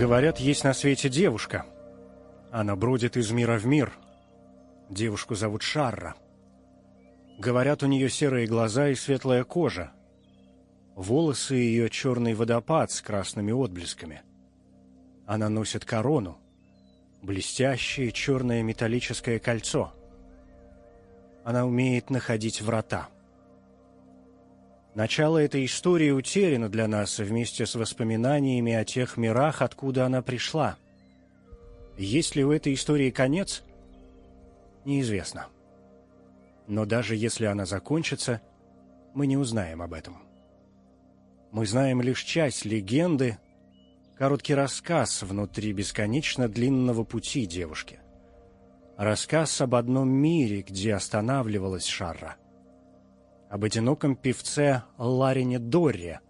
Говорят, есть на свете девушка. Она бродит из мира в мир. Девушку зовут Шарра. Говорят, у нее серые глаза и светлая кожа. Волосы ее черный водопад с красными отблесками. Она носит корону, блестящее черное металлическое кольцо. Она умеет находить врата. Начало этой истории утеряно для нас вместе с воспоминаниями о тех мирах, откуда она пришла. Есть ли у этой истории конец? Неизвестно. Но даже если она закончится, мы не узнаем об этом. Мы знаем лишь часть легенды, короткий рассказ внутри бесконечно длинного пути девушки. Рассказ об одном мире, где останавливалась Шарра об одиноком певце Ларине Дорре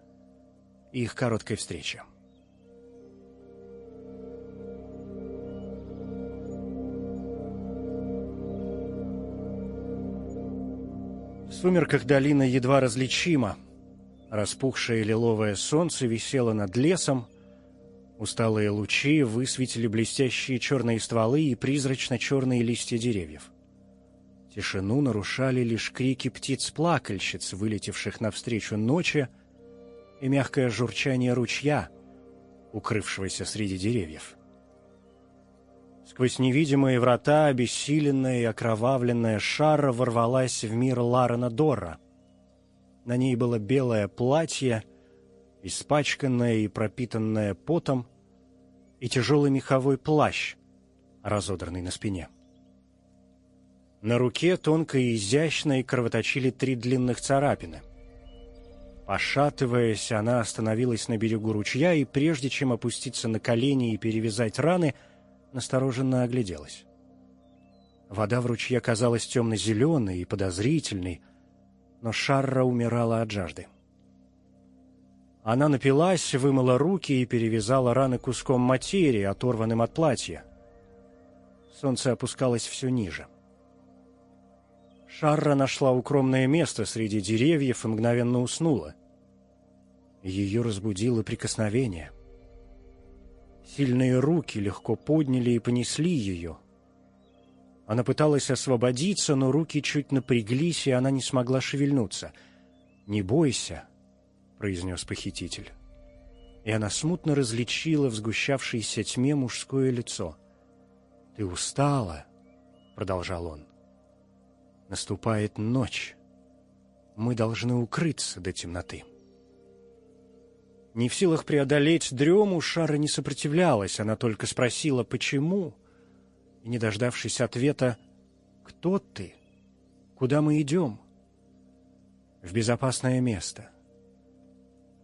и их короткой встрече. В сумерках долина едва различима. Распухшее лиловое солнце висело над лесом, усталые лучи высветили блестящие черные стволы и призрачно-черные листья деревьев. Тишину нарушали лишь крики птиц-плакальщиц, вылетевших навстречу ночи, и мягкое журчание ручья, укрывшегося среди деревьев. Сквозь невидимые врата обессиленная и окровавленная шара ворвалась в мир Ларена Дора. На ней было белое платье, испачканное и пропитанное потом, и тяжелый меховой плащ, разодранный на спине. — на руке тонко и изящно и кровоточили три длинных царапины. Пошатываясь, она остановилась на берегу ручья и, прежде чем опуститься на колени и перевязать раны, настороженно огляделась. Вода в ручье казалась темно-зеленой и подозрительной, но Шарра умирала от жажды. Она напилась, вымыла руки и перевязала раны куском материи, оторванным от платья. Солнце опускалось все ниже. — Шарра нашла укромное место среди деревьев и мгновенно уснула. Ее разбудило прикосновение. Сильные руки легко подняли и понесли ее. Она пыталась освободиться, но руки чуть напряглись, и она не смогла шевельнуться. «Не бойся», — произнес похититель. И она смутно различила в сгущавшейся тьме мужское лицо. «Ты устала», — продолжал он. Наступает ночь. Мы должны укрыться до темноты. Не в силах преодолеть дрему, Шара не сопротивлялась, она только спросила «почему?» И, не дождавшись ответа «кто ты? Куда мы идем?» «В безопасное место».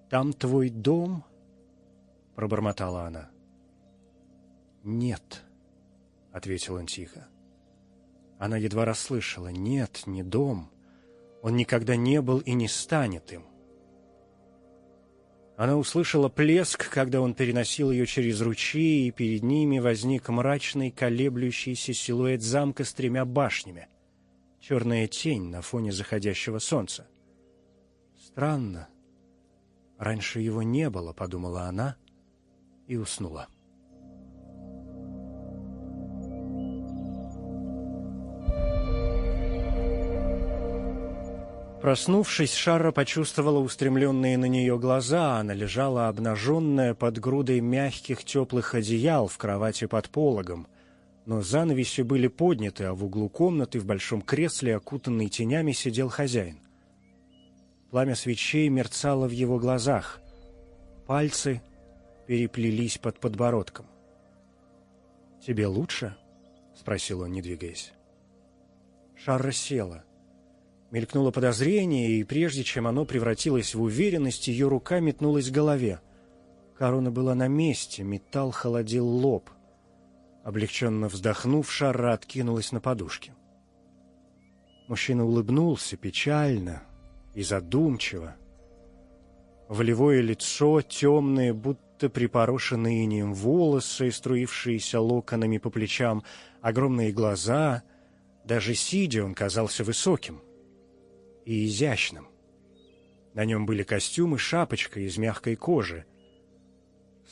«Там твой дом?» — пробормотала она. «Нет», — ответил он тихо. Она едва расслышала. Нет, не дом. Он никогда не был и не станет им. Она услышала плеск, когда он переносил ее через ручьи, и перед ними возник мрачный, колеблющийся силуэт замка с тремя башнями. Черная тень на фоне заходящего солнца. Странно. Раньше его не было, подумала она и уснула. Проснувшись, Шарра почувствовала устремленные на нее глаза. Она лежала обнаженная под грудой мягких теплых одеял в кровати под пологом. Но занавеси были подняты, а в углу комнаты в большом кресле, окутанный тенями, сидел хозяин. Пламя свечей мерцало в его глазах. Пальцы переплелись под подбородком. «Тебе лучше?» — спросил он, не двигаясь. Шарра села. Мелькнуло подозрение, и прежде чем оно превратилось в уверенность, ее рука метнулась к голове. Корона была на месте, металл холодил лоб. Облегченно вздохнув, Шара откинулась на подушке. Мужчина улыбнулся печально и задумчиво. Волевое лицо, темное, будто припорошенные инеем волосы, струившиеся локонами по плечам, огромные глаза. Даже сидя он казался высоким и изящным. На нем были костюм и шапочка из мягкой кожи.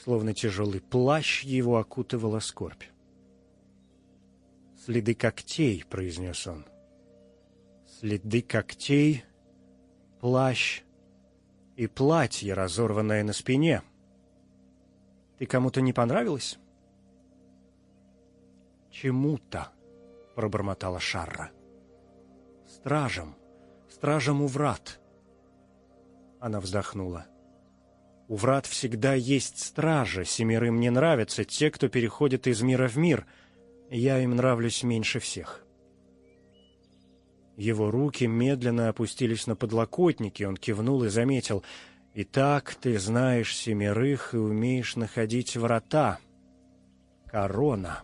Словно тяжелый плащ его окутывала скорбь. «Следы когтей», — произнес он. «Следы когтей, плащ и платье, разорванное на спине. Ты кому-то не понравилась?» «Чему-то», — пробормотала Шарра. «Стражам, стражам у врат». Она вздохнула. У врат всегда есть стражи, семерым не нравятся те, кто переходит из мира в мир. Я им нравлюсь меньше всех. Его руки медленно опустились на подлокотники, он кивнул и заметил. «Итак, ты знаешь семерых и умеешь находить врата. Корона.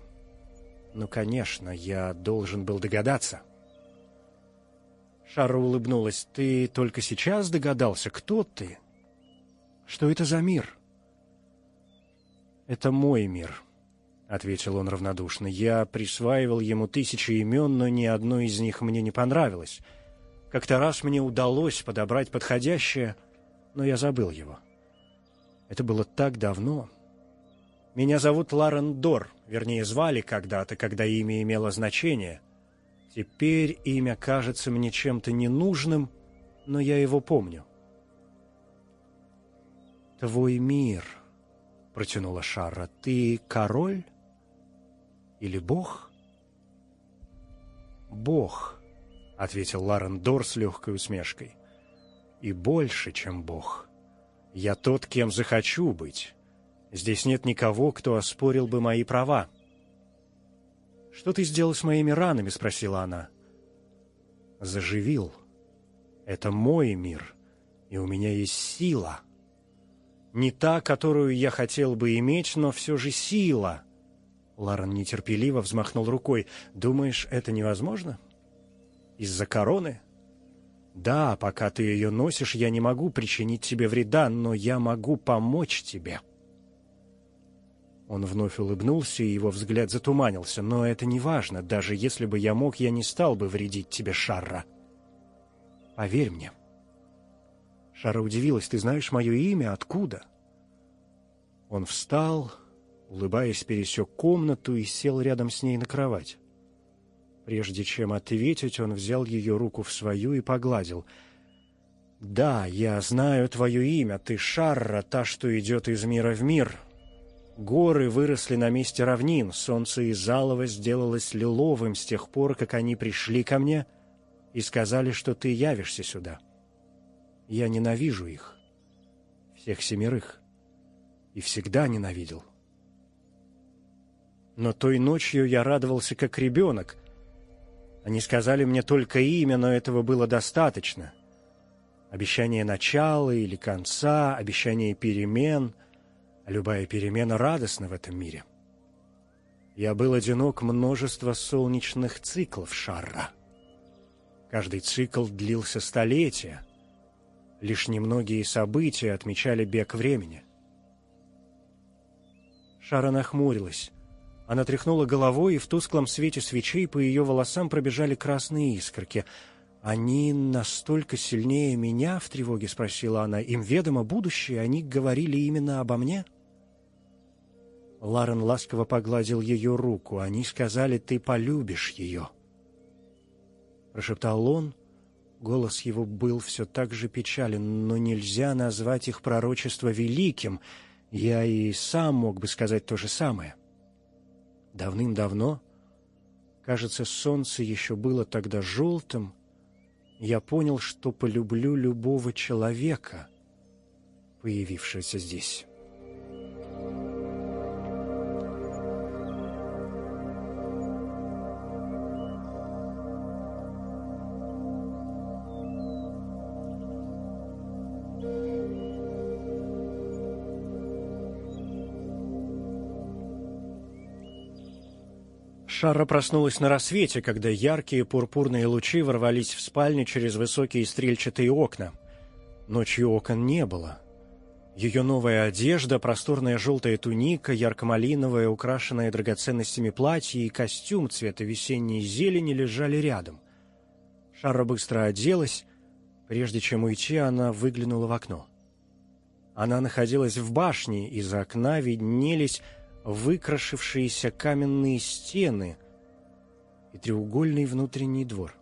Ну, конечно, я должен был догадаться». Шара улыбнулась. «Ты только сейчас догадался, кто ты? Что это за мир?» «Это мой мир», — ответил он равнодушно. «Я присваивал ему тысячи имен, но ни одно из них мне не понравилось. Как-то раз мне удалось подобрать подходящее, но я забыл его. Это было так давно. Меня зовут Ларен Дор, вернее, звали когда-то, когда имя имело значение — Теперь имя кажется мне чем-то ненужным, но я его помню. «Твой мир», — протянула Шара, — «ты король или бог?» «Бог», — ответил Ларен Дор с легкой усмешкой. «И больше, чем бог. Я тот, кем захочу быть. Здесь нет никого, кто оспорил бы мои права». «Что ты сделал с моими ранами?» — спросила она. «Заживил. Это мой мир, и у меня есть сила. Не та, которую я хотел бы иметь, но все же сила». Ларен нетерпеливо взмахнул рукой. «Думаешь, это невозможно? Из-за короны?» «Да, пока ты ее носишь, я не могу причинить тебе вреда, но я могу помочь тебе». Он вновь улыбнулся, и его взгляд затуманился. «Но это не важно. Даже если бы я мог, я не стал бы вредить тебе, Шарра. Поверь мне». Шара удивилась. «Ты знаешь мое имя? Откуда?» Он встал, улыбаясь, пересек комнату и сел рядом с ней на кровать. Прежде чем ответить, он взял ее руку в свою и погладил. «Да, я знаю твое имя. Ты Шарра, та, что идет из мира в мир. Горы выросли на месте равнин, солнце из Алова сделалось лиловым с тех пор, как они пришли ко мне и сказали, что ты явишься сюда. Я ненавижу их, всех семерых, и всегда ненавидел. Но той ночью я радовался как ребенок. Они сказали мне только имя, но этого было достаточно. Обещание начала или конца, обещание перемен — Любая перемена радостна в этом мире. Я был одинок множество солнечных циклов Шарра. Каждый цикл длился столетия. Лишь немногие события отмечали бег времени. Шара нахмурилась. Она тряхнула головой, и в тусклом свете свечей по ее волосам пробежали красные искорки. «Они настолько сильнее меня?» — в тревоге спросила она. «Им ведомо будущее? Они говорили именно обо мне?» Ларен ласково погладил ее руку. «Они сказали, ты полюбишь ее». Прошептал он. Голос его был все так же печален, но нельзя назвать их пророчество великим. Я и сам мог бы сказать то же самое. Давным-давно, кажется, солнце еще было тогда желтым, я понял, что полюблю любого человека, появившегося здесь». Шара проснулась на рассвете, когда яркие пурпурные лучи ворвались в спальню через высокие стрельчатые окна. Ночью окон не было. Ее новая одежда, просторная желтая туника, ярко-малиновая, украшенная драгоценностями платье и костюм цвета весенней зелени лежали рядом. Шарра быстро оделась. Прежде чем уйти, она выглянула в окно. Она находилась в башне, из окна виднелись выкрашившиеся каменные стены и треугольный внутренний двор.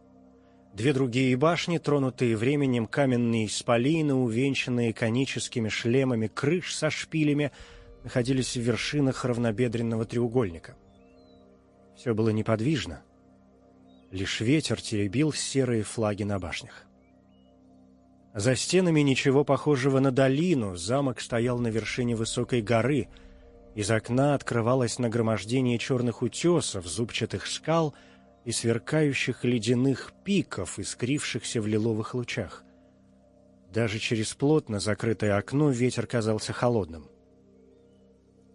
Две другие башни, тронутые временем каменные исполины, увенчанные коническими шлемами крыш со шпилями, находились в вершинах равнобедренного треугольника. Все было неподвижно. Лишь ветер теребил серые флаги на башнях. За стенами ничего похожего на долину, замок стоял на вершине высокой горы. Из окна открывалось нагромождение черных утесов, зубчатых скал — и сверкающих ледяных пиков, искрившихся в лиловых лучах. Даже через плотно закрытое окно ветер казался холодным.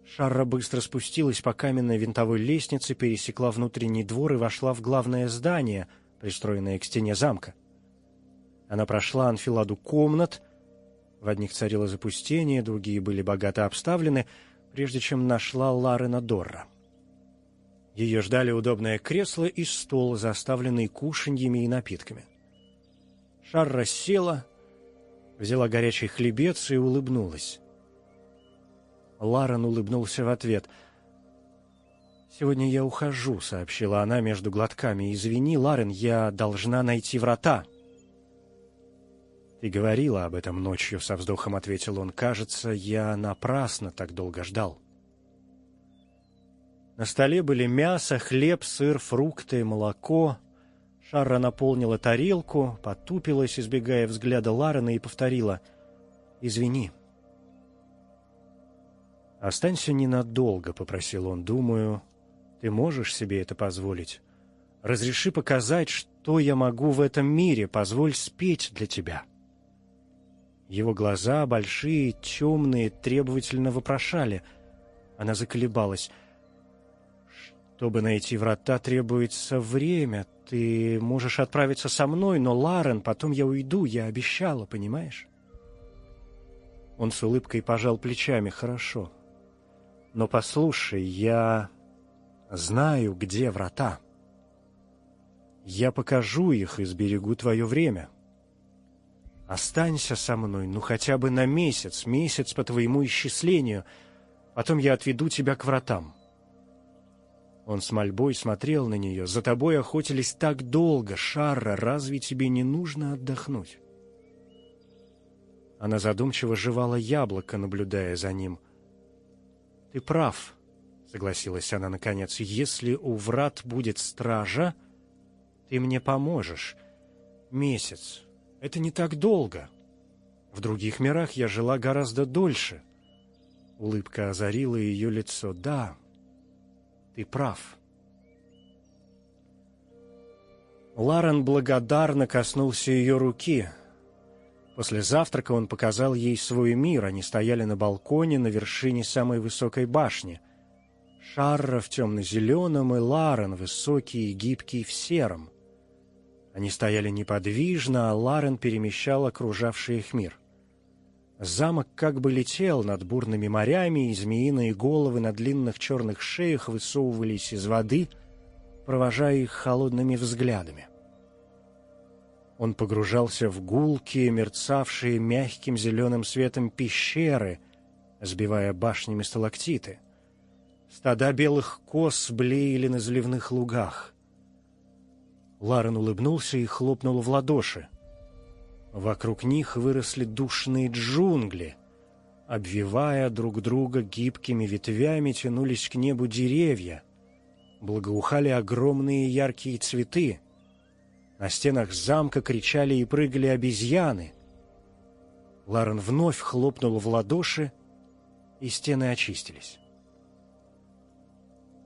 Шарра быстро спустилась по каменной винтовой лестнице, пересекла внутренний двор и вошла в главное здание, пристроенное к стене замка. Она прошла анфиладу комнат, в одних царило запустение, другие были богато обставлены, прежде чем нашла Ларена Дорра. Ее ждали удобное кресло и стол, заставленный кушаньями и напитками. Шар рассела, взяла горячий хлебец и улыбнулась. Ларен улыбнулся в ответ. «Сегодня я ухожу», — сообщила она между глотками. «Извини, Ларен, я должна найти врата». «Ты говорила об этом ночью», — со вздохом ответил он. «Кажется, я напрасно так долго ждал». На столе были мясо, хлеб, сыр, фрукты, молоко. Шарра наполнила тарелку, потупилась, избегая взгляда Ларена, и повторила «Извини». «Останься ненадолго», — попросил он, — «думаю, ты можешь себе это позволить. Разреши показать, что я могу в этом мире, позволь спеть для тебя». Его глаза, большие, темные, требовательно вопрошали. Она заколебалась — чтобы найти врата, требуется время. Ты можешь отправиться со мной, но, Ларен, потом я уйду, я обещала, понимаешь? Он с улыбкой пожал плечами. Хорошо. Но послушай, я знаю, где врата. Я покажу их и сберегу твое время. Останься со мной, ну хотя бы на месяц, месяц по твоему исчислению. Потом я отведу тебя к вратам. Он с мольбой смотрел на нее. «За тобой охотились так долго, Шарра, разве тебе не нужно отдохнуть?» Она задумчиво жевала яблоко, наблюдая за ним. «Ты прав», — согласилась она наконец. «Если у врат будет стража, ты мне поможешь. Месяц. Это не так долго. В других мирах я жила гораздо дольше». Улыбка озарила ее лицо. «Да, ты прав. Ларен благодарно коснулся ее руки. После завтрака он показал ей свой мир. Они стояли на балконе на вершине самой высокой башни. Шарра в темно-зеленом и Ларен высокий и гибкий в сером. Они стояли неподвижно, а Ларен перемещал окружавший их мир. Замок как бы летел над бурными морями, и змеиные головы на длинных черных шеях высовывались из воды, провожая их холодными взглядами. Он погружался в гулкие, мерцавшие мягким зеленым светом пещеры, сбивая башнями сталактиты. Стада белых коз блеяли на заливных лугах. Ларен улыбнулся и хлопнул в ладоши. Вокруг них выросли душные джунгли. Обвивая друг друга гибкими ветвями, тянулись к небу деревья. Благоухали огромные яркие цветы. На стенах замка кричали и прыгали обезьяны. Ларен вновь хлопнул в ладоши, и стены очистились.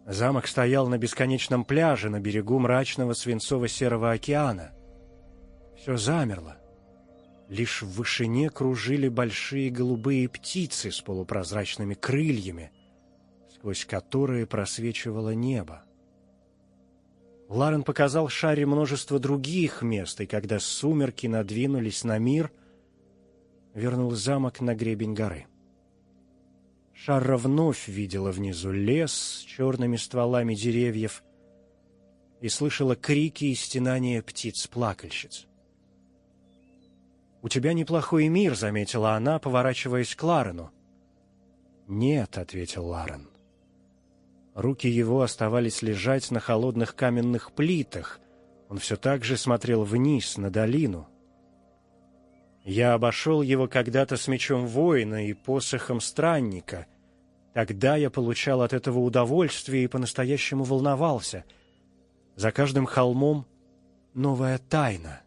Замок стоял на бесконечном пляже на берегу мрачного свинцово-серого океана. Все замерло. Лишь в вышине кружили большие голубые птицы с полупрозрачными крыльями, сквозь которые просвечивало небо. Ларен показал Шаре множество других мест, и когда сумерки надвинулись на мир, вернул замок на гребень горы. — Шарра вновь видела внизу лес с черными стволами деревьев и слышала крики и стенания птиц-плакальщиц. «У тебя неплохой мир», — заметила она, поворачиваясь к Ларену. «Нет», — ответил Ларен. Руки его оставались лежать на холодных каменных плитах. Он все так же смотрел вниз, на долину. Я обошел его когда-то с мечом воина и посохом странника. Тогда я получал от этого удовольствие и по-настоящему волновался. За каждым холмом новая тайна.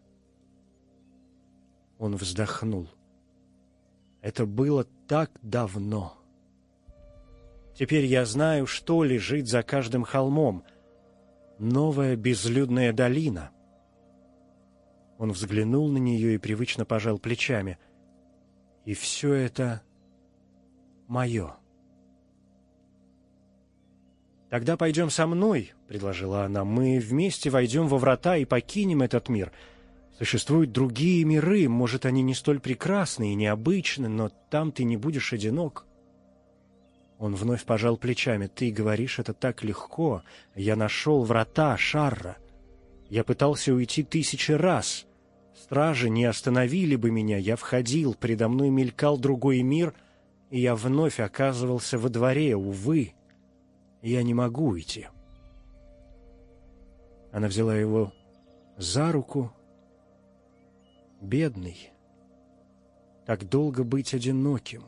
Он вздохнул. Это было так давно. Теперь я знаю, что лежит за каждым холмом. Новая безлюдная долина — он взглянул на нее и привычно пожал плечами. «И все это мое». «Тогда пойдем со мной», — предложила она. «Мы вместе войдем во врата и покинем этот мир. Существуют другие миры, может, они не столь прекрасны и необычны, но там ты не будешь одинок». Он вновь пожал плечами. «Ты говоришь это так легко. Я нашел врата Шарра. Я пытался уйти тысячи раз. Стражи не остановили бы меня, я входил, предо мной мелькал другой мир, и я вновь оказывался во дворе, увы. Я не могу уйти. Она взяла его за руку. Бедный. Так долго быть одиноким.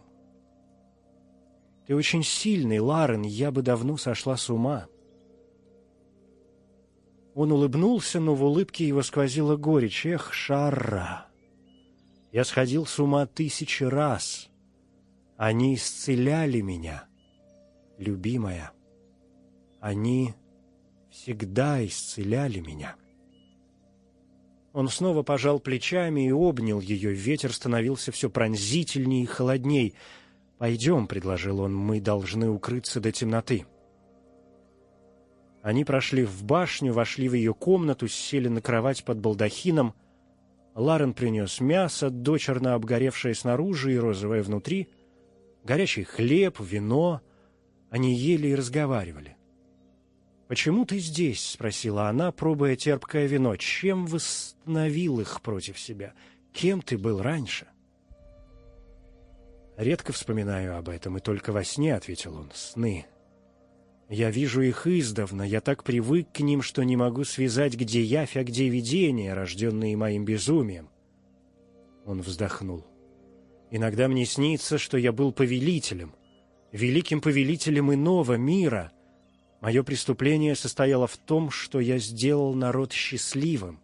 Ты очень сильный, Ларен, я бы давно сошла с ума. Он улыбнулся, но в улыбке его сквозила горечь. Эх, Шарра! Я сходил с ума тысячи раз. Они исцеляли меня, любимая. Они всегда исцеляли меня. Он снова пожал плечами и обнял ее. Ветер становился все пронзительнее и холодней. «Пойдем», — предложил он, — «мы должны укрыться до темноты». Они прошли в башню, вошли в ее комнату, сели на кровать под балдахином. Ларен принес мясо, дочерно обгоревшее снаружи и розовое внутри, горячий хлеб, вино. Они ели и разговаривали. «Почему ты здесь?» — спросила она, пробуя терпкое вино. «Чем восстановил их против себя? Кем ты был раньше?» «Редко вспоминаю об этом, и только во сне», — ответил он. «Сны. Я вижу их издавна, я так привык к ним, что не могу связать, где явь, а где видение, рожденные моим безумием. Он вздохнул. Иногда мне снится, что я был повелителем, великим повелителем иного мира. Мое преступление состояло в том, что я сделал народ счастливым.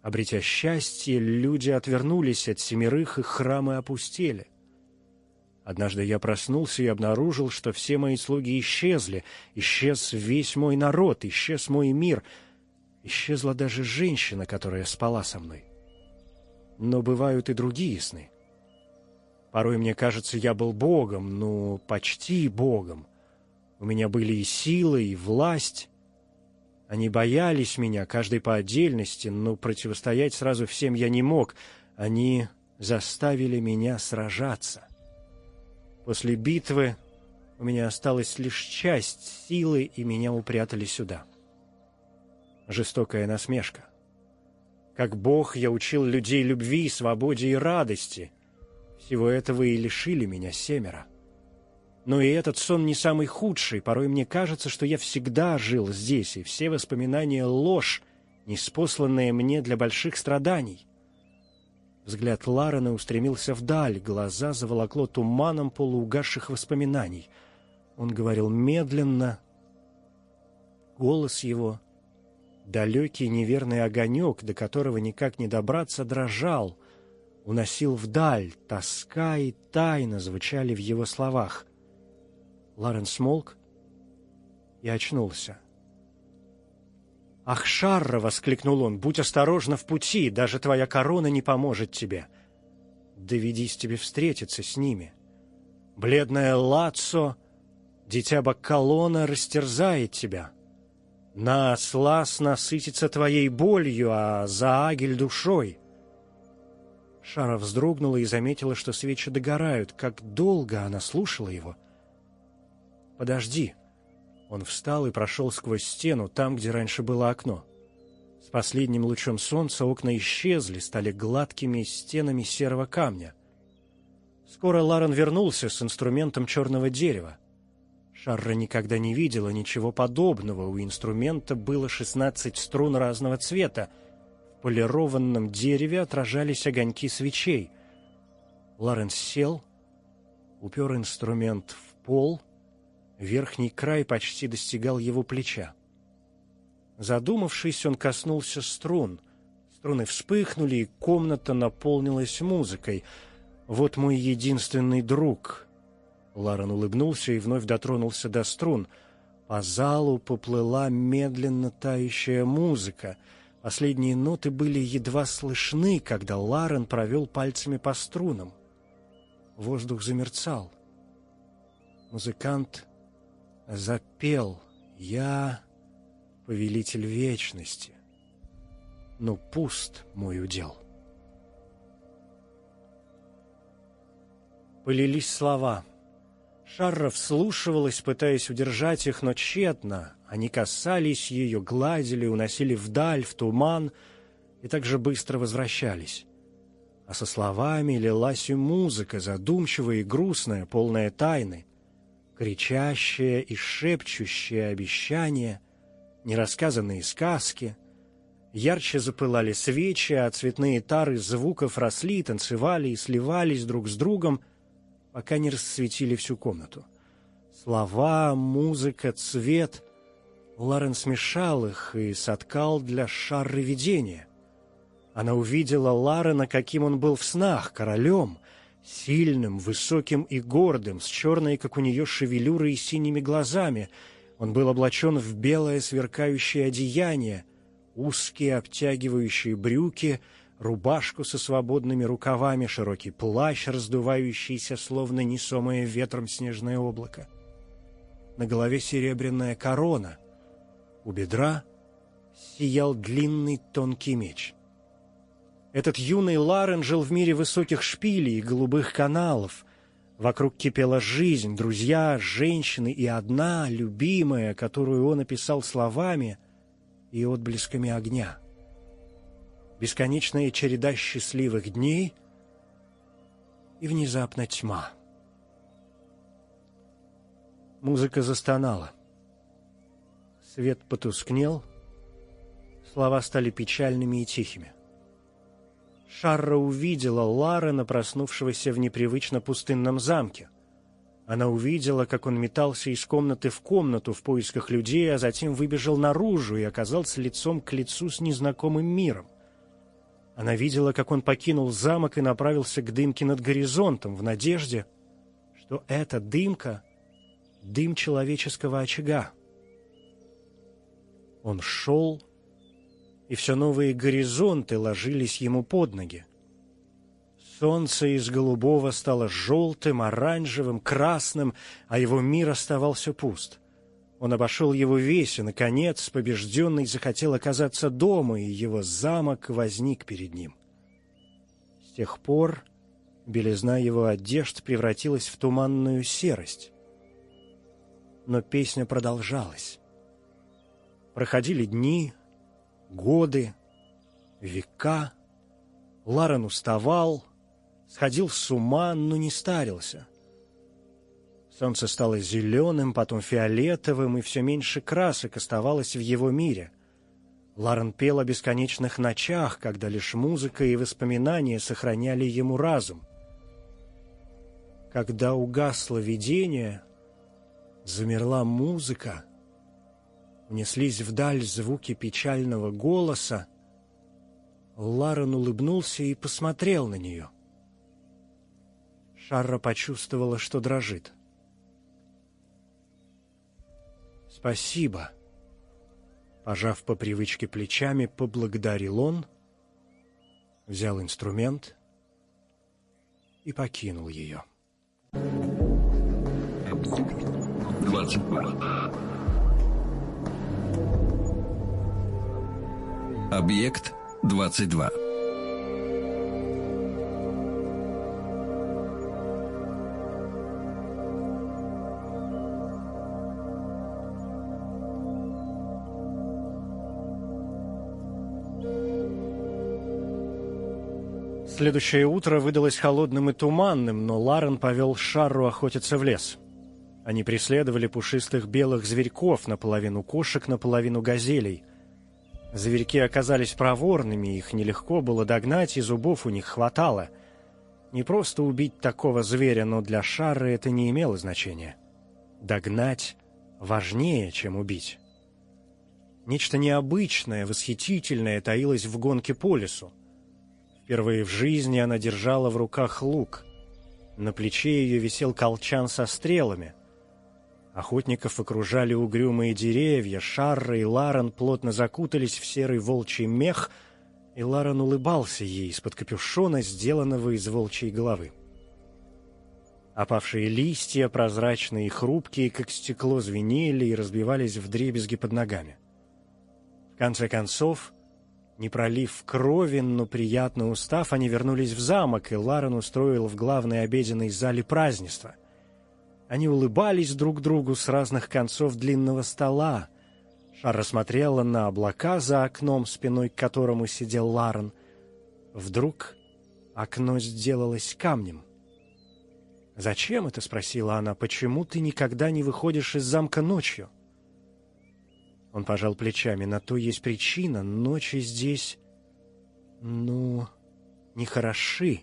Обретя счастье, люди отвернулись от семерых, и храмы опустели. Однажды я проснулся и обнаружил, что все мои слуги исчезли. Исчез весь мой народ, исчез мой мир. Исчезла даже женщина, которая спала со мной. Но бывают и другие сны. Порой мне кажется, я был богом, ну, почти богом. У меня были и силы, и власть. Они боялись меня, каждый по отдельности, но противостоять сразу всем я не мог. Они заставили меня сражаться. После битвы у меня осталась лишь часть силы, и меня упрятали сюда. Жестокая насмешка. Как Бог я учил людей любви, свободе и радости. Всего этого и лишили меня семеро. Но и этот сон не самый худший. Порой мне кажется, что я всегда жил здесь, и все воспоминания — ложь, неспосланная мне для больших страданий. Взгляд Ларена устремился вдаль, глаза заволокло туманом полуугасших воспоминаний. Он говорил медленно. Голос его, далекий неверный огонек, до которого никак не добраться, дрожал, уносил вдаль, тоска и тайна звучали в его словах. Ларен смолк и очнулся. — «Ах, Шарра!» — воскликнул он. «Будь осторожна в пути, даже твоя корона не поможет тебе. Доведись тебе встретиться с ними. Бледная Лацо, дитя Баккалона, растерзает тебя. На Слас насытится твоей болью, а Заагель — душой». Шара вздрогнула и заметила, что свечи догорают. Как долго она слушала его. «Подожди!» Он встал и прошел сквозь стену, там, где раньше было окно. С последним лучом солнца окна исчезли, стали гладкими стенами серого камня. Скоро Ларен вернулся с инструментом черного дерева. Шарра никогда не видела ничего подобного. У инструмента было 16 струн разного цвета. В полированном дереве отражались огоньки свечей. Ларен сел, упер инструмент в пол — Верхний край почти достигал его плеча. Задумавшись, он коснулся струн. Струны вспыхнули, и комната наполнилась музыкой. «Вот мой единственный друг!» Ларен улыбнулся и вновь дотронулся до струн. По залу поплыла медленно тающая музыка. Последние ноты были едва слышны, когда Ларен провел пальцами по струнам. Воздух замерцал. Музыкант запел «Я повелитель вечности, но пуст мой удел». Полились слова. Шарра вслушивалась, пытаясь удержать их, но тщетно. Они касались ее, гладили, уносили вдаль, в туман, и так же быстро возвращались. А со словами лилась и музыка, задумчивая и грустная, полная тайны кричащее и шепчущее обещания, нерассказанные сказки. Ярче запылали свечи, а цветные тары звуков росли, танцевали и сливались друг с другом, пока не расцветили всю комнату. Слова, музыка, цвет. Ларен смешал их и соткал для Шарры видения. Она увидела Ларена, каким он был в снах, королем — Сильным, высоким и гордым, с черной, как у нее, шевелюрой и синими глазами. Он был облачен в белое сверкающее одеяние, узкие обтягивающие брюки, рубашку со свободными рукавами, широкий плащ, раздувающийся, словно несомое ветром снежное облако. На голове серебряная корона. У бедра сиял длинный тонкий меч — этот юный Ларен жил в мире высоких шпилей и голубых каналов. Вокруг кипела жизнь, друзья, женщины и одна, любимая, которую он описал словами и отблесками огня. Бесконечная череда счастливых дней и внезапно тьма. Музыка застонала. Свет потускнел, слова стали печальными и тихими. Шарра увидела Ларена, проснувшегося в непривычно пустынном замке. Она увидела, как он метался из комнаты в комнату в поисках людей, а затем выбежал наружу и оказался лицом к лицу с незнакомым миром. Она видела, как он покинул замок и направился к дымке над горизонтом в надежде, что эта дымка — дым человеческого очага. Он шел и все новые горизонты ложились ему под ноги. Солнце из голубого стало желтым, оранжевым, красным, а его мир оставался пуст. Он обошел его весь и, наконец, побежденный, захотел оказаться дома, и его замок возник перед ним. С тех пор белизна его одежд превратилась в туманную серость. Но песня продолжалась. Проходили дни, годы, века. Ларен уставал, сходил с ума, но не старился. Солнце стало зеленым, потом фиолетовым, и все меньше красок оставалось в его мире. Ларен пел о бесконечных ночах, когда лишь музыка и воспоминания сохраняли ему разум. Когда угасло видение, замерла музыка — Унеслись вдаль звуки печального голоса. Ларен улыбнулся и посмотрел на нее. Шарра почувствовала, что дрожит. «Спасибо», — пожав по привычке плечами, поблагодарил он, взял инструмент и покинул ее. Двадцать Объект 22. Следующее утро выдалось холодным и туманным, но Ларен повел Шару охотиться в лес. Они преследовали пушистых белых зверьков, наполовину кошек, наполовину газелей. Зверьки оказались проворными, их нелегко было догнать, и зубов у них хватало. Не просто убить такого зверя, но для Шарры это не имело значения. Догнать важнее, чем убить. Нечто необычное, восхитительное таилось в гонке по лесу. Впервые в жизни она держала в руках лук. На плече ее висел колчан со стрелами. Охотников окружали угрюмые деревья, Шарра и Ларен плотно закутались в серый волчий мех, и Ларен улыбался ей из-под капюшона, сделанного из волчьей головы. Опавшие листья, прозрачные и хрупкие, как стекло, звенели и разбивались в дребезги под ногами. В конце концов, не пролив крови, но приятно устав, они вернулись в замок, и Ларен устроил в главной обеденной зале празднество. Они улыбались друг другу с разных концов длинного стола. Шара смотрела на облака за окном, спиной к которому сидел Ларен. Вдруг окно сделалось камнем. «Зачем это?» — спросила она. «Почему ты никогда не выходишь из замка ночью?» Он пожал плечами. На то есть причина. Ночи здесь, ну, нехороши.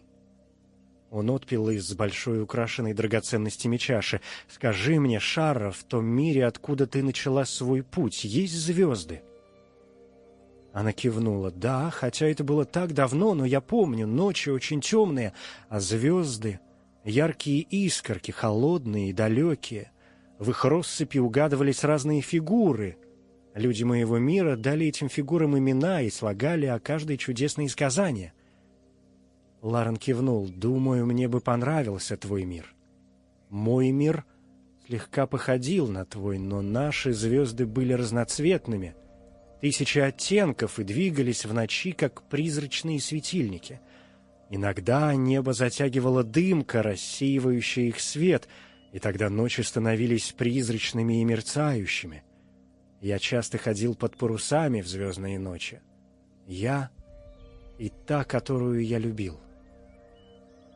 Он отпил из большой украшенной драгоценностями чаши. «Скажи мне, Шара, в том мире, откуда ты начала свой путь, есть звезды?» Она кивнула. «Да, хотя это было так давно, но я помню, ночи очень темные, а звезды — яркие искорки, холодные и далекие. В их россыпи угадывались разные фигуры — Люди моего мира дали этим фигурам имена и слагали о каждой чудесные сказания. Ларен кивнул. «Думаю, мне бы понравился твой мир. Мой мир слегка походил на твой, но наши звезды были разноцветными, тысячи оттенков и двигались в ночи, как призрачные светильники. Иногда небо затягивало дымка, рассеивающая их свет, и тогда ночи становились призрачными и мерцающими. Я часто ходил под парусами в звездные ночи. Я и та, которую я любил.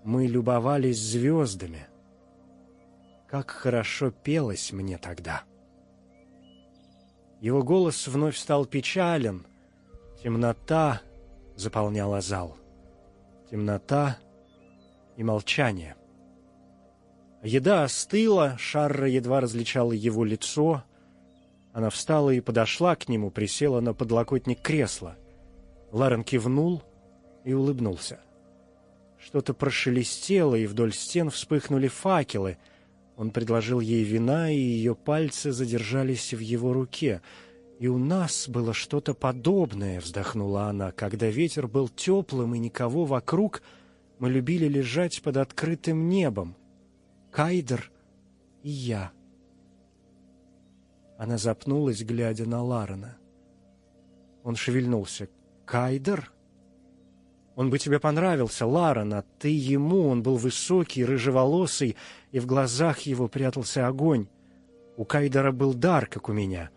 Мы любовались звездами. Как хорошо пелось мне тогда. Его голос вновь стал печален. Темнота заполняла зал. Темнота и молчание. Еда остыла, Шарра едва различала его лицо — она встала и подошла к нему, присела на подлокотник кресла. Ларен кивнул и улыбнулся. Что-то прошелестело, и вдоль стен вспыхнули факелы. Он предложил ей вина, и ее пальцы задержались в его руке. «И у нас было что-то подобное», — вздохнула она. «Когда ветер был теплым и никого вокруг, мы любили лежать под открытым небом. Кайдер и я». Она запнулась, глядя на Ларена. Он шевельнулся. «Кайдер?» «Он бы тебе понравился, Ларен, а ты ему. Он был высокий, рыжеволосый, и в глазах его прятался огонь. У Кайдера был дар, как у меня,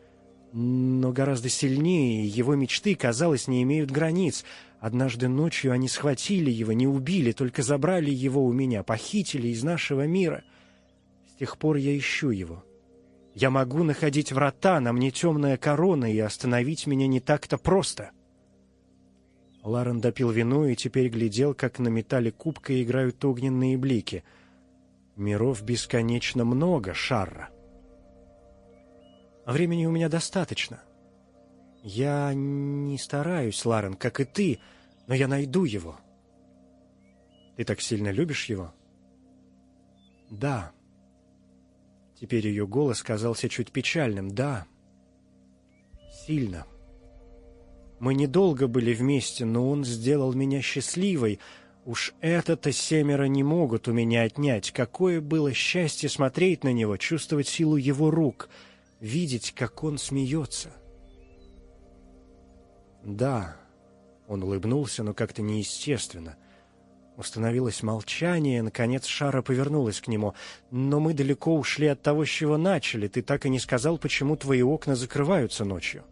но гораздо сильнее, его мечты, казалось, не имеют границ. Однажды ночью они схватили его, не убили, только забрали его у меня, похитили из нашего мира. С тех пор я ищу его». Я могу находить врата, на мне темная корона, и остановить меня не так-то просто. Ларен допил вино и теперь глядел, как на металле кубка играют огненные блики. Миров бесконечно много, Шарра. Времени у меня достаточно. Я не стараюсь, Ларен, как и ты, но я найду его. Ты так сильно любишь его? Да. Теперь ее голос казался чуть печальным. «Да, сильно. Мы недолго были вместе, но он сделал меня счастливой. Уж это-то семеро не могут у меня отнять. Какое было счастье смотреть на него, чувствовать силу его рук, видеть, как он смеется». «Да», — он улыбнулся, но как-то неестественно. Установилось молчание, наконец Шара повернулась к нему. «Но мы далеко ушли от того, с чего начали. Ты так и не сказал, почему твои окна закрываются ночью».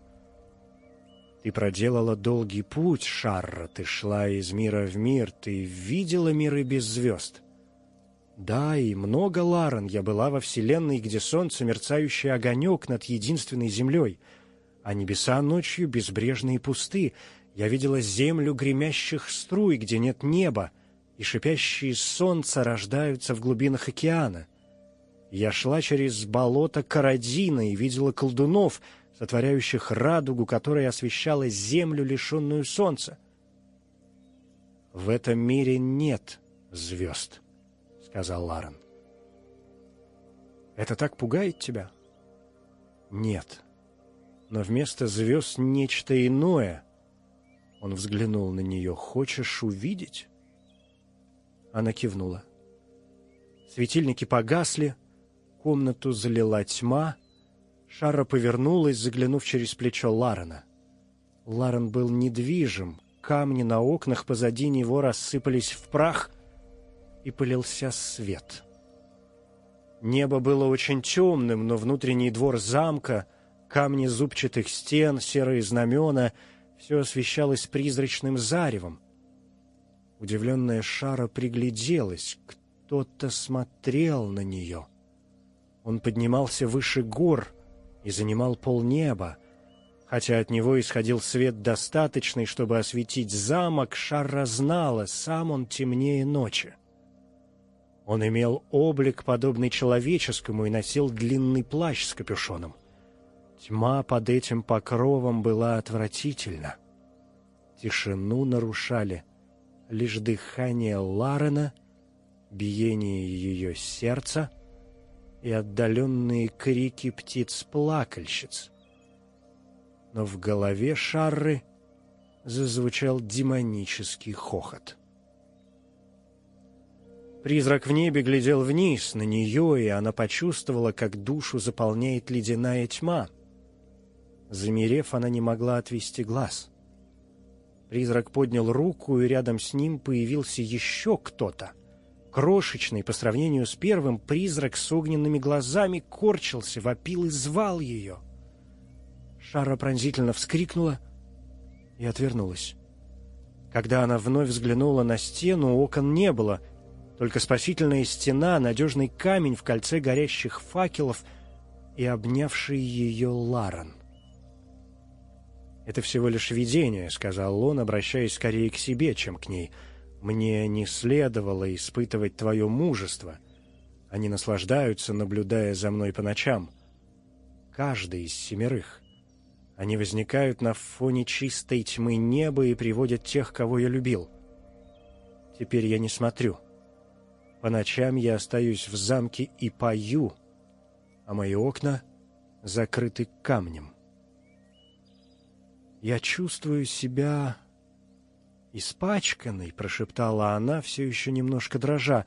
Ты проделала долгий путь, Шарра, ты шла из мира в мир, ты видела миры без звезд. Да, и много, Ларен, я была во вселенной, где солнце — мерцающий огонек над единственной землей, а небеса ночью безбрежные пусты. Я видела землю гремящих струй, где нет неба, и шипящие солнца рождаются в глубинах океана. Я шла через болото Карадина и видела колдунов — сотворяющих радугу, которая освещала землю, лишенную солнца. «В этом мире нет звезд», — сказал Ларен. «Это так пугает тебя?» «Нет. Но вместо звезд нечто иное». Он взглянул на нее. «Хочешь увидеть?» Она кивнула. Светильники погасли, комнату залила тьма, Шара повернулась, заглянув через плечо Ларена. Ларен был недвижим, камни на окнах позади него рассыпались в прах, и полился свет. Небо было очень темным, но внутренний двор замка, камни зубчатых стен, серые знамена — все освещалось призрачным заревом. Удивленная Шара пригляделась, кто-то смотрел на нее. Он поднимался выше гор — и занимал полнеба. Хотя от него исходил свет достаточный, чтобы осветить замок, Шарра знала, сам он темнее ночи. Он имел облик, подобный человеческому, и носил длинный плащ с капюшоном. Тьма под этим покровом была отвратительна. Тишину нарушали лишь дыхание Ларена, биение ее сердца — и отдаленные крики птиц-плакальщиц. Но в голове Шарры зазвучал демонический хохот. Призрак в небе глядел вниз на нее, и она почувствовала, как душу заполняет ледяная тьма. Замерев, она не могла отвести глаз. Призрак поднял руку, и рядом с ним появился еще кто-то — Крошечный по сравнению с первым призрак с огненными глазами корчился, вопил и звал ее. Шара пронзительно вскрикнула и отвернулась. Когда она вновь взглянула на стену, окон не было, только спасительная стена, надежный камень в кольце горящих факелов и обнявший ее Ларан. «Это всего лишь видение», — сказал он, обращаясь скорее к себе, чем к ней — мне не следовало испытывать твое мужество. Они наслаждаются, наблюдая за мной по ночам. Каждый из семерых. Они возникают на фоне чистой тьмы неба и приводят тех, кого я любил. Теперь я не смотрю. По ночам я остаюсь в замке и пою, а мои окна закрыты камнем. Я чувствую себя «Испачканный», — прошептала она, все еще немножко дрожа.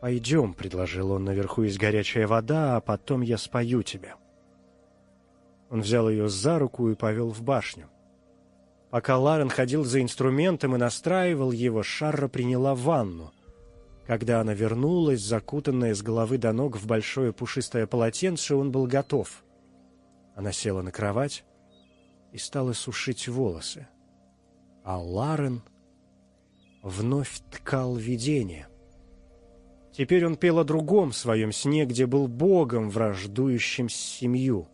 «Пойдем», — предложил он, — «наверху есть горячая вода, а потом я спою тебя». Он взял ее за руку и повел в башню. Пока Ларен ходил за инструментом и настраивал его, Шарра приняла ванну. Когда она вернулась, закутанная с головы до ног в большое пушистое полотенце, он был готов. Она села на кровать и стала сушить волосы. А Ларен вновь ткал видение. Теперь он пел о другом своем сне, где был богом, враждующим с семью.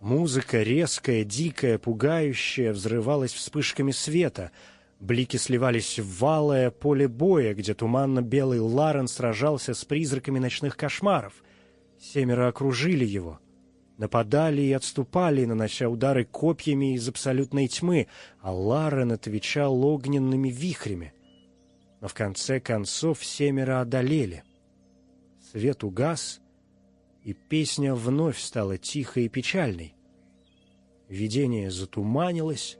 Музыка резкая, дикая, пугающая взрывалась вспышками света. Блики сливались в валое поле боя, где туманно-белый Ларен сражался с призраками ночных кошмаров. Семеро окружили его — нападали и отступали, нанося удары копьями из абсолютной тьмы, а Ларен отвечал огненными вихрями но в конце концов семеро одолели. Свет угас, и песня вновь стала тихой и печальной. Видение затуманилось,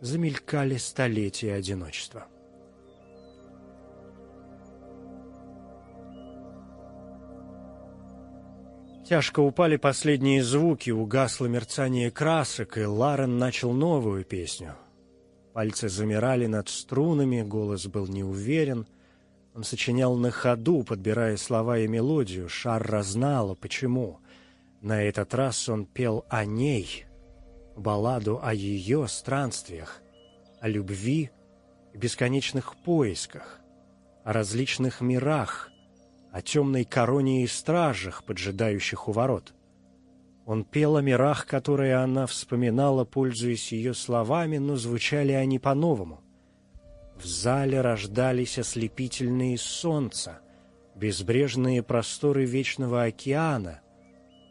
замелькали столетия одиночества. Тяжко упали последние звуки, угасло мерцание красок, и Ларен начал новую песню — Пальцы замирали над струнами, голос был неуверен. Он сочинял на ходу, подбирая слова и мелодию. Шарра знала, почему. На этот раз он пел о ней, балладу о ее странствиях, о любви и бесконечных поисках, о различных мирах, о темной короне и стражах, поджидающих у ворот. Он пел о мирах, которые она вспоминала, пользуясь ее словами, но звучали они по-новому. В зале рождались ослепительные солнца, безбрежные просторы вечного океана,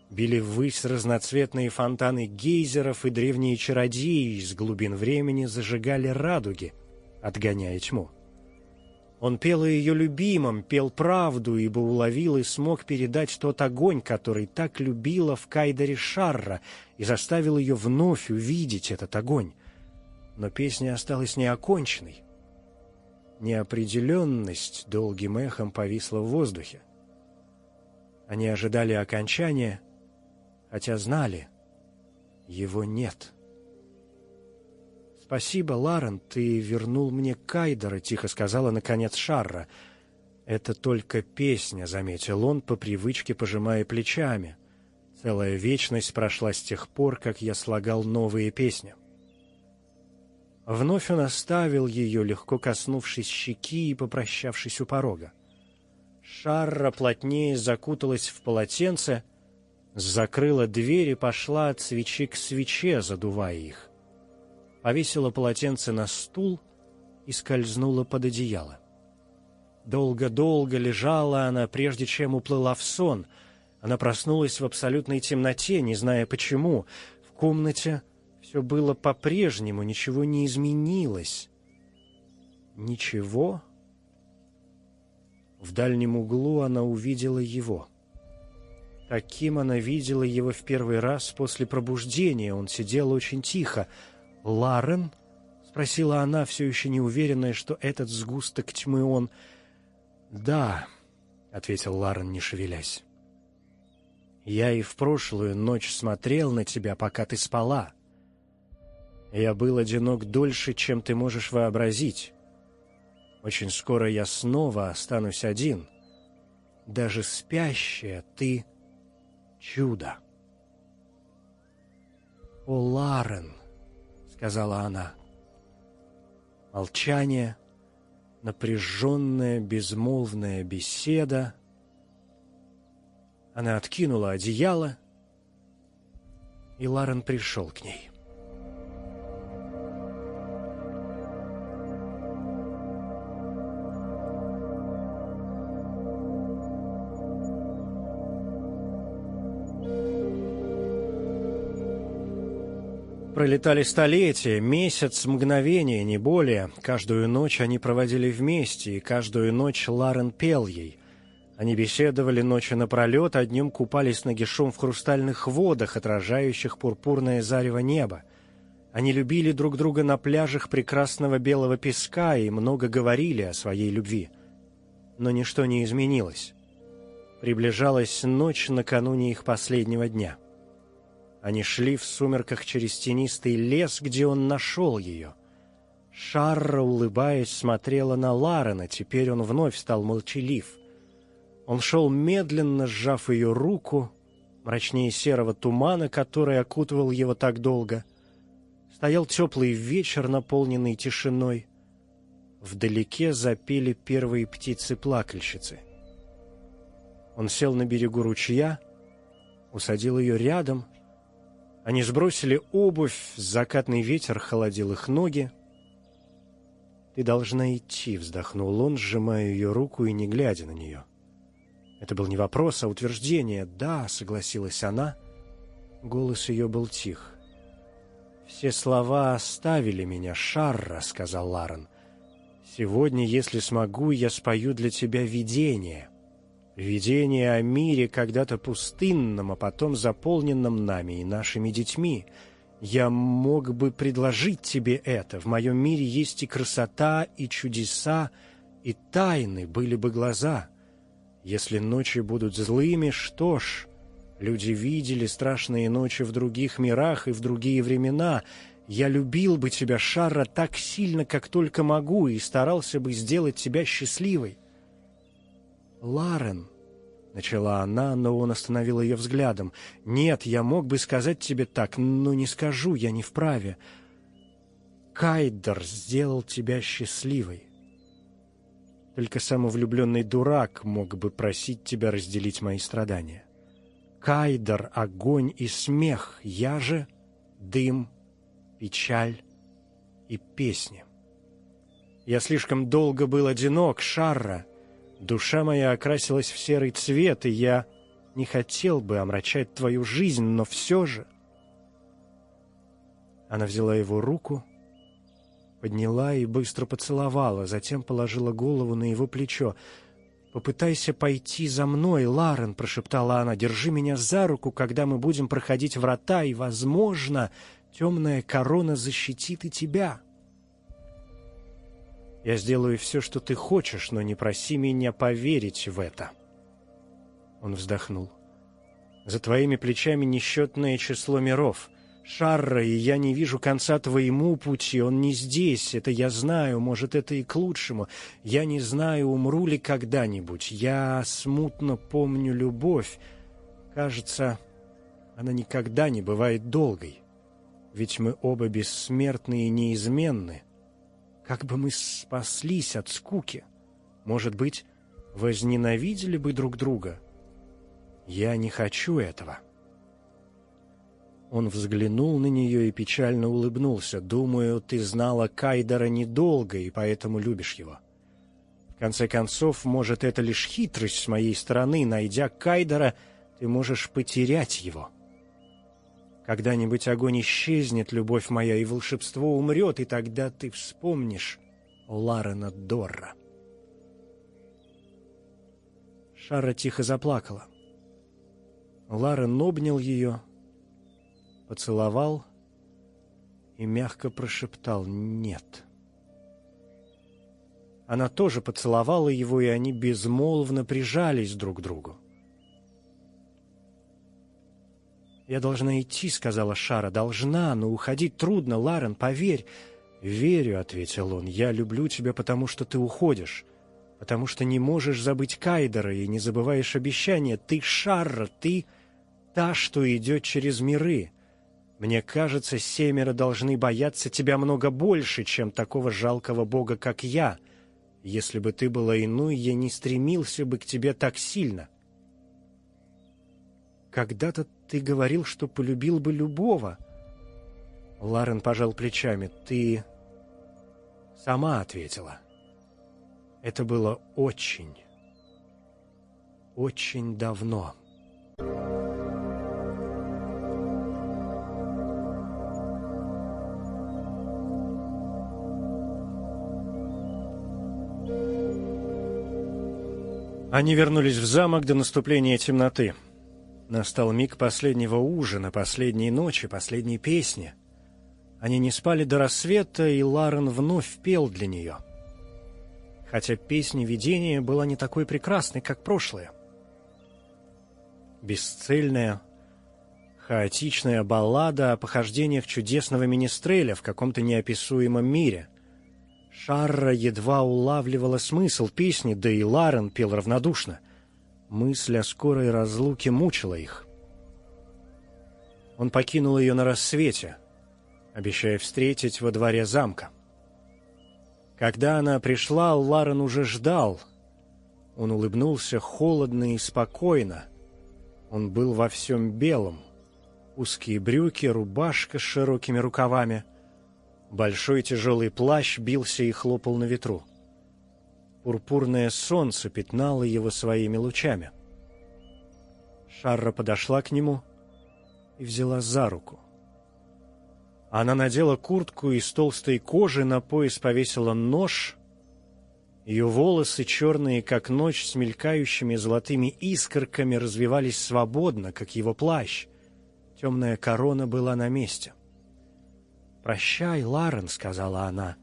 били ввысь разноцветные фонтаны гейзеров и древние чародеи из глубин времени зажигали радуги, отгоняя тьму. Он пел о ее любимом, пел правду, ибо уловил и смог передать тот огонь, который так любила в Кайдере Шарра, и заставил ее вновь увидеть этот огонь. Но песня осталась неоконченной. Неопределенность долгим эхом повисла в воздухе. Они ожидали окончания, хотя знали, его нет. «Спасибо, Ларен, ты вернул мне Кайдера», — тихо сказала, наконец, Шарра. «Это только песня», — заметил он, по привычке пожимая плечами. «Целая вечность прошла с тех пор, как я слагал новые песни». Вновь он оставил ее, легко коснувшись щеки и попрощавшись у порога. Шарра плотнее закуталась в полотенце, закрыла дверь и пошла от свечи к свече, задувая их повесила полотенце на стул и скользнула под одеяло. Долго-долго лежала она, прежде чем уплыла в сон. Она проснулась в абсолютной темноте, не зная почему. В комнате все было по-прежнему, ничего не изменилось. Ничего? В дальнем углу она увидела его. Таким она видела его в первый раз после пробуждения. Он сидел очень тихо, Ларен?» — спросила она, все еще не уверенная, что этот сгусток тьмы он... «Да», — ответил Ларен, не шевелясь. «Я и в прошлую ночь смотрел на тебя, пока ты спала. Я был одинок дольше, чем ты можешь вообразить. Очень скоро я снова останусь один. Даже спящая ты — чудо». «О, Ларен!» Сказала она. Молчание, напряженная, безмолвная беседа. Она откинула одеяло, и Ларен пришел к ней. Пролетали столетия, месяц, мгновение, не более. Каждую ночь они проводили вместе, и каждую ночь Ларен пел ей. Они беседовали ночью напролет, а днем купались нагишом в хрустальных водах, отражающих пурпурное зарево неба. Они любили друг друга на пляжах прекрасного белого песка и много говорили о своей любви. Но ничто не изменилось. Приближалась ночь накануне их последнего дня. Они шли в сумерках через тенистый лес, где он нашел ее. Шарра, улыбаясь, смотрела на Ларена, теперь он вновь стал молчалив. Он шел медленно, сжав ее руку, мрачнее серого тумана, который окутывал его так долго. Стоял теплый вечер, наполненный тишиной. Вдалеке запели первые птицы-плакальщицы. Он сел на берегу ручья, усадил ее рядом — они сбросили обувь, закатный ветер холодил их ноги. «Ты должна идти», — вздохнул он, сжимая ее руку и не глядя на нее. Это был не вопрос, а утверждение. «Да», — согласилась она. Голос ее был тих. «Все слова оставили меня, Шарра», — сказал Ларен. «Сегодня, если смогу, я спою для тебя видение». Видение о мире, когда-то пустынном, а потом заполненном нами и нашими детьми. Я мог бы предложить тебе это. В моем мире есть и красота, и чудеса, и тайны, были бы глаза. Если ночи будут злыми, что ж, люди видели страшные ночи в других мирах и в другие времена. Я любил бы тебя, Шарра, так сильно, как только могу, и старался бы сделать тебя счастливой. Ларен, Начала она, но он остановил ее взглядом. «Нет, я мог бы сказать тебе так, но не скажу, я не вправе. Кайдер сделал тебя счастливой. Только самовлюбленный дурак мог бы просить тебя разделить мои страдания. Кайдер — огонь и смех, я же — дым, печаль и песни. Я слишком долго был одинок, Шарра. Душа моя окрасилась в серый цвет, и я не хотел бы омрачать твою жизнь, но все же... Она взяла его руку, подняла и быстро поцеловала, затем положила голову на его плечо. «Попытайся пойти за мной, Ларен», — прошептала она. «Держи меня за руку, когда мы будем проходить врата, и, возможно, темная корона защитит и тебя». «Я сделаю все, что ты хочешь, но не проси меня поверить в это». Он вздохнул. «За твоими плечами несчетное число миров. Шарра, и я не вижу конца твоему пути, он не здесь, это я знаю, может, это и к лучшему. Я не знаю, умру ли когда-нибудь. Я смутно помню любовь. Кажется, она никогда не бывает долгой. Ведь мы оба бессмертны и неизменны. Как бы мы спаслись от скуки? Может быть, возненавидели бы друг друга? Я не хочу этого». Он взглянул на нее и печально улыбнулся. «Думаю, ты знала Кайдера недолго и поэтому любишь его. В конце концов, может, это лишь хитрость с моей стороны. Найдя Кайдера, ты можешь потерять его. Когда-нибудь огонь исчезнет, любовь моя, и волшебство умрет, и тогда ты вспомнишь Ларена Дорра». Шара тихо заплакала. Ларен обнял ее, поцеловал и мягко прошептал «нет». Она тоже поцеловала его, и они безмолвно прижались друг к другу. «Я должна идти», — сказала Шара. «Должна, но уходить трудно, Ларен, поверь». «Верю», — ответил он. «Я люблю тебя, потому что ты уходишь, потому что не можешь забыть Кайдера и не забываешь обещания. Ты Шарра, ты та, что идет через миры. Мне кажется, семеро должны бояться тебя много больше, чем такого жалкого бога, как я. Если бы ты была иной, я не стремился бы к тебе так сильно. Когда-то ты говорил, что полюбил бы любого. Ларен пожал плечами. Ты сама ответила. Это было очень, очень давно. Они вернулись в замок до наступления темноты. Настал миг последнего ужина, последней ночи, последней песни. Они не спали до рассвета, и Ларен вновь пел для нее. Хотя песня видения была не такой прекрасной, как прошлое. Бесцельная, хаотичная баллада о похождениях чудесного министреля в каком-то неописуемом мире — Шарра едва улавливала смысл песни, да и Ларен пел равнодушно. Мысль о скорой разлуке мучила их. Он покинул ее на рассвете, обещая встретить во дворе замка. Когда она пришла, Ларен уже ждал. Он улыбнулся холодно и спокойно. Он был во всем белом. Узкие брюки, рубашка с широкими рукавами — Большой тяжелый плащ бился и хлопал на ветру. Пурпурное солнце пятнало его своими лучами. Шарра подошла к нему и взяла за руку. Она надела куртку из толстой кожи, на пояс повесила нож. Ее волосы, черные, как ночь, с мелькающими золотыми искорками, развивались свободно, как его плащ. Темная корона была на месте. — «Прощай, Ларен», — сказала она, —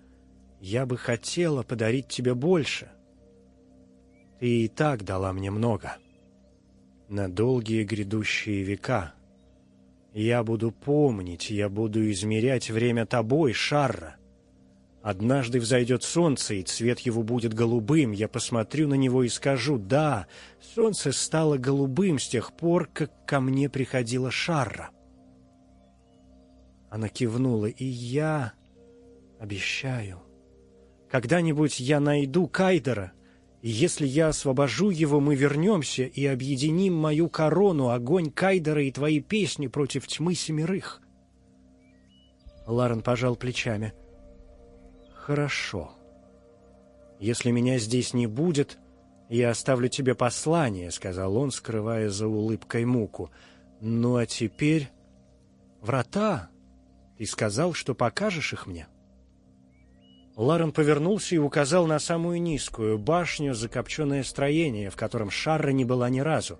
«я бы хотела подарить тебе больше. Ты и так дала мне много. На долгие грядущие века. Я буду помнить, я буду измерять время тобой, Шарра. Однажды взойдет солнце, и цвет его будет голубым. Я посмотрю на него и скажу, да, солнце стало голубым с тех пор, как ко мне приходила Шарра. Она кивнула, и я обещаю. Когда-нибудь я найду Кайдера, и если я освобожу его, мы вернемся и объединим мою корону, огонь Кайдера и твои песни против тьмы семерых. Ларен пожал плечами. «Хорошо. Если меня здесь не будет, я оставлю тебе послание», — сказал он, скрывая за улыбкой муку. «Ну а теперь... Врата. Ты сказал, что покажешь их мне?» Ларен повернулся и указал на самую низкую башню, закопченное строение, в котором Шарра не была ни разу.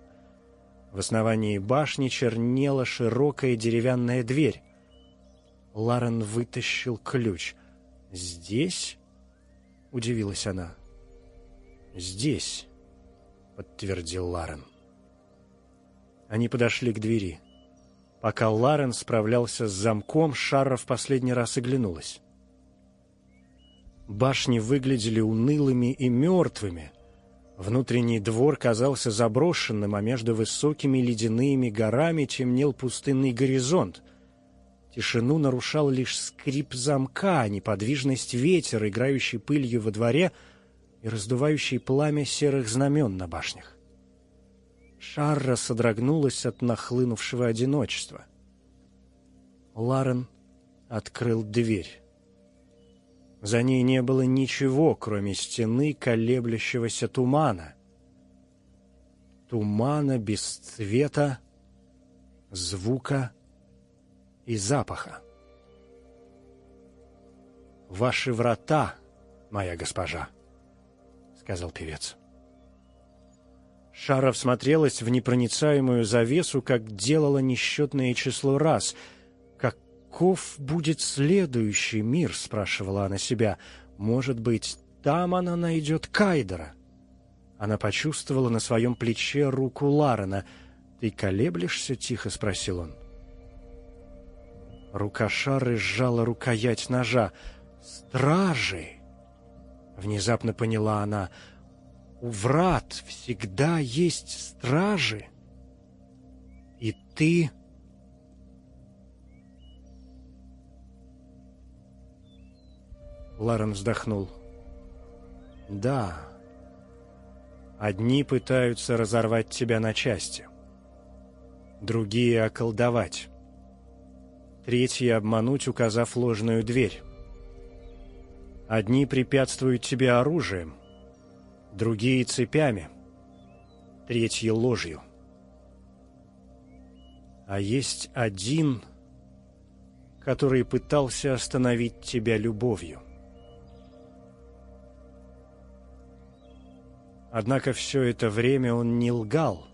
В основании башни чернела широкая деревянная дверь. Ларен вытащил ключ. «Здесь?» — удивилась она. «Здесь», — подтвердил Ларен. Они подошли к двери. Пока Ларен справлялся с замком, Шарра в последний раз оглянулась. Башни выглядели унылыми и мертвыми. Внутренний двор казался заброшенным, а между высокими ледяными горами темнел пустынный горизонт. Тишину нарушал лишь скрип замка, неподвижность ветера, играющий пылью во дворе и раздувающий пламя серых знамен на башнях. Шарра содрогнулась от нахлынувшего одиночества. Ларен открыл дверь. За ней не было ничего, кроме стены колеблющегося тумана. Тумана без цвета, звука и запаха. «Ваши врата, моя госпожа», — сказал певец. Шара всмотрелась в непроницаемую завесу, как делала несчетное число раз — «Каков будет следующий мир?» — спрашивала она себя. «Может быть, там она найдет Кайдера?» Она почувствовала на своем плече руку Ларена. «Ты колеблешься?» — тихо спросил он. Рука Шары сжала рукоять ножа. «Стражи!» Внезапно поняла она. «У врат всегда есть стражи. И ты...» Ларен вздохнул. «Да. Одни пытаются разорвать тебя на части. Другие — околдовать. Третьи — обмануть, указав ложную дверь. Одни препятствуют тебе оружием, другие — цепями, третьи — ложью. А есть один, который пытался остановить тебя любовью. Однако все это время он не лгал.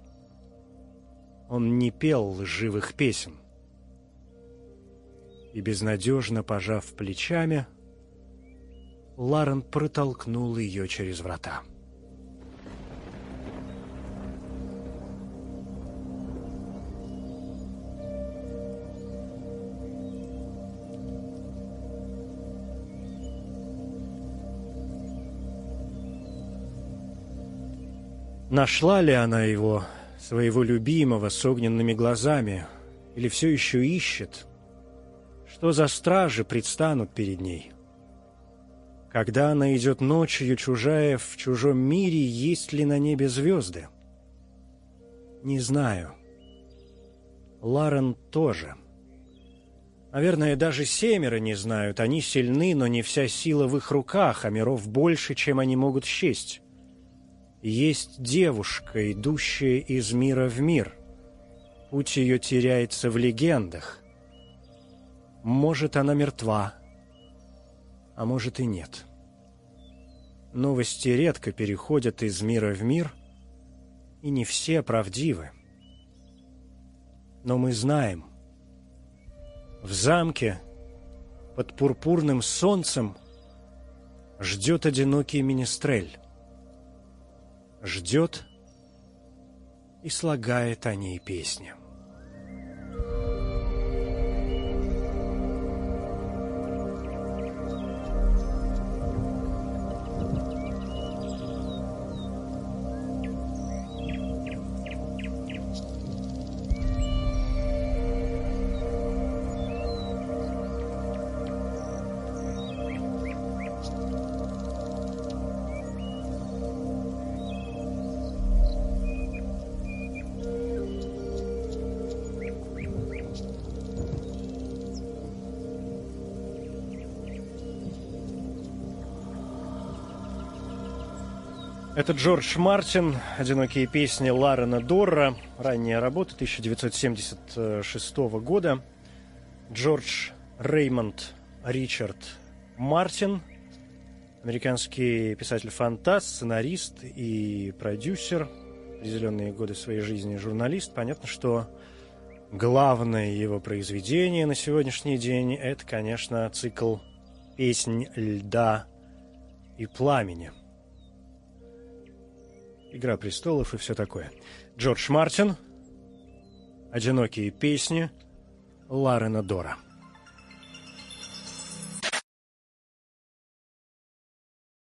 Он не пел лживых песен. И безнадежно пожав плечами, Ларен протолкнул ее через врата. Нашла ли она его, своего любимого, с огненными глазами, или все еще ищет? Что за стражи предстанут перед ней? Когда она идет ночью, чужая в чужом мире, есть ли на небе звезды? Не знаю. Ларен тоже. Наверное, даже семеро не знают. Они сильны, но не вся сила в их руках, а миров больше, чем они могут счесть есть девушка, идущая из мира в мир. Путь ее теряется в легендах. Может, она мертва, а может и нет. Новости редко переходят из мира в мир, и не все правдивы. Но мы знаем, в замке под пурпурным солнцем ждет одинокий министрель ждет и слагает о ней песни. Это Джордж Мартин, «Одинокие песни» Ларена Дорра, ранняя работа 1976 года. Джордж Реймонд Ричард Мартин, американский писатель-фантаст, сценарист и продюсер, определенные годы своей жизни журналист. Понятно, что главное его произведение на сегодняшний день – это, конечно, цикл «Песнь льда и пламени». «Игра престолов» и все такое. Джордж Мартин, «Одинокие песни», Ларена Дора.